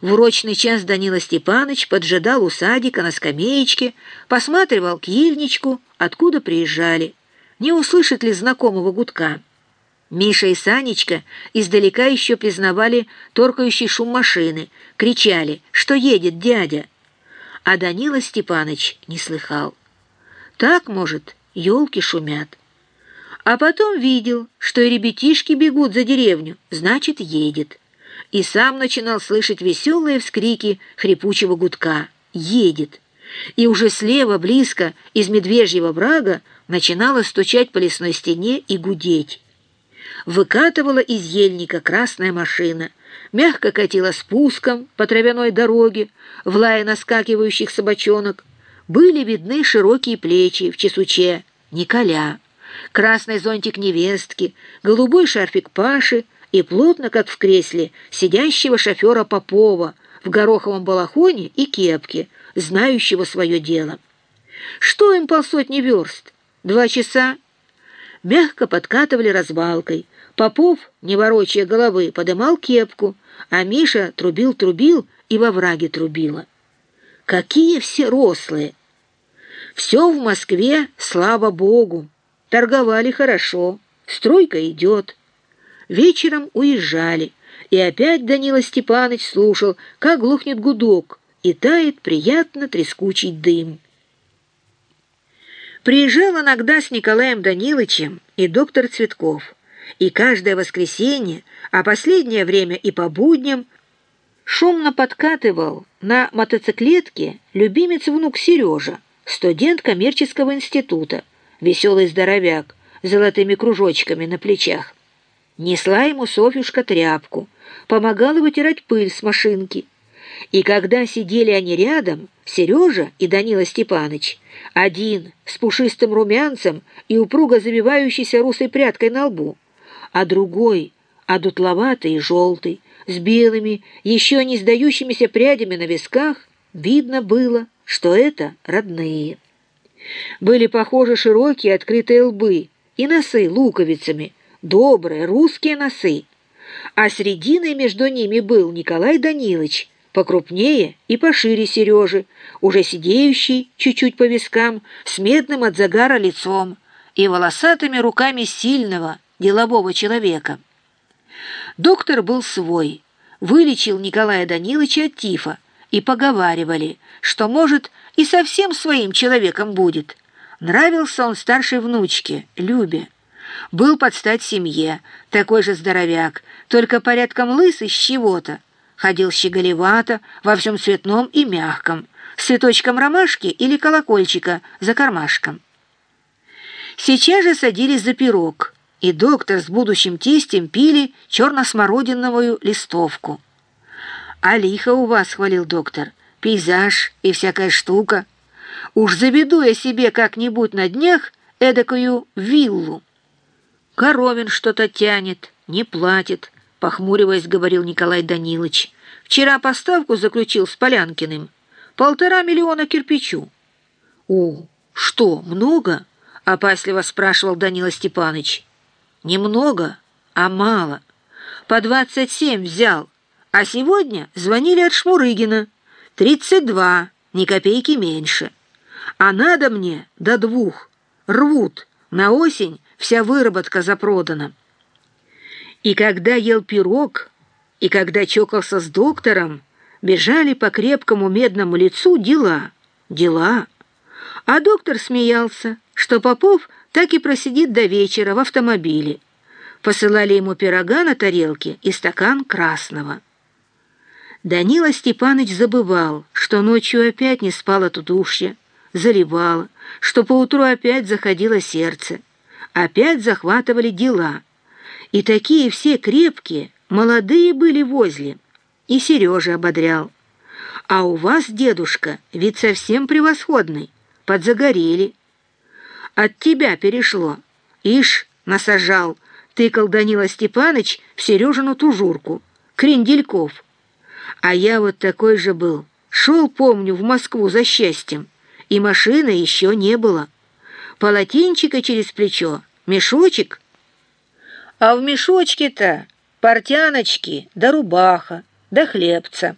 В урочный час Данила Степанович поджидал у садика на скамеечке, посматривал к ельничку, откуда приезжали. Не услышит ли знакомого гудка? Миша и Санечка издалека еще признавали торкающий шум машины, кричали, что едет дядя. А Данила Степаныч не слыхал. Так, может, елки шумят. А потом видел, что и ребятишки бегут за деревню, значит, едет. И сам начинал слышать веселые вскрики хрипучего гудка. Едет. И уже слева, близко, из медвежьего брага, начинала стучать по лесной стене и гудеть выкатывала из ельника красная машина, мягко катила спуском по травяной дороге, в лае наскакивающих собачонок. Были видны широкие плечи в чесуче Николя, красный зонтик невестки, голубой шарфик Паши и плотно, как в кресле, сидящего шофера Попова в гороховом балахоне и кепке, знающего свое дело. Что им полсотни верст? Два часа? Мягко подкатывали разбалкой — Попов, не ворочая головы, подымал кепку, а Миша трубил-трубил и во враге трубила. Какие все рослые! Все в Москве, слава Богу. Торговали хорошо, стройка идет. Вечером уезжали, и опять Данила Степанович слушал, как глухнет гудок, и тает приятно трескучий дым. Приезжал иногда с Николаем Даниловичем и доктор Цветков и каждое воскресенье, а последнее время и по будням, шумно подкатывал на мотоциклетке любимец-внук Сережа, студент коммерческого института, веселый здоровяк, с золотыми кружочками на плечах. Несла ему Софюшка тряпку, помогала вытирать пыль с машинки. И когда сидели они рядом, Сережа и Данила Степаныч, один с пушистым румянцем и упруго завивающейся русой прядкой на лбу, а другой, одутловатый и желтый, с белыми, еще не сдающимися прядями на висках, видно было, что это родные. Были похожи широкие открытые лбы и носы луковицами, добрые русские носы. А срединой между ними был Николай Данилович, покрупнее и пошире Сережи, уже сидеющий чуть-чуть по вискам, с медным от загара лицом и волосатыми руками сильного, делового человека. Доктор был свой, вылечил Николая Даниловича от тифа, и поговаривали, что, может, и совсем своим человеком будет. Нравился он старшей внучке, Любе. Был под стать семье, такой же здоровяк, только порядком лысый с чего-то. Ходил щеголевато, во всем цветном и мягком, с цветочком ромашки или колокольчика за кармашком. Сейчас же садились за пирог — и доктор с будущим тестем пили черно-смородиновую листовку. «А лихо у вас», — хвалил доктор, — «пейзаж и всякая штука. Уж заведу я себе как-нибудь на днях эдакую виллу». «Коровин что-то тянет, не платит», — похмуриваясь, говорил Николай Данилович. «Вчера поставку заключил с Полянкиным. Полтора миллиона кирпичу». «О, что, много?» — опасливо спрашивал Данила Степанович. Немного, а мало. По двадцать семь взял, а сегодня звонили от Шмурыгина. Тридцать два, ни копейки меньше. А надо мне до двух. Рвут. На осень вся выработка запродана. И когда ел пирог, и когда чокался с доктором, бежали по крепкому медному лицу дела, дела. А доктор смеялся, что Попов так и просидит до вечера в автомобиле. Посылали ему пирога на тарелке и стакан красного. Данила Степаныч забывал, что ночью опять не спал от удушья, заливало, что поутру опять заходило сердце, опять захватывали дела. И такие все крепкие, молодые были возле. И Сережа ободрял. «А у вас, дедушка, вид совсем превосходный, подзагорели». От тебя перешло. Ишь, насажал, тыкал Данила Степаныч в Сережину тужурку. Крендельков. А я вот такой же был. Шел, помню, в Москву за счастьем. И машины еще не было. Полотенчика через плечо, мешочек. А в мешочке-то портяночки да рубаха, да хлебца.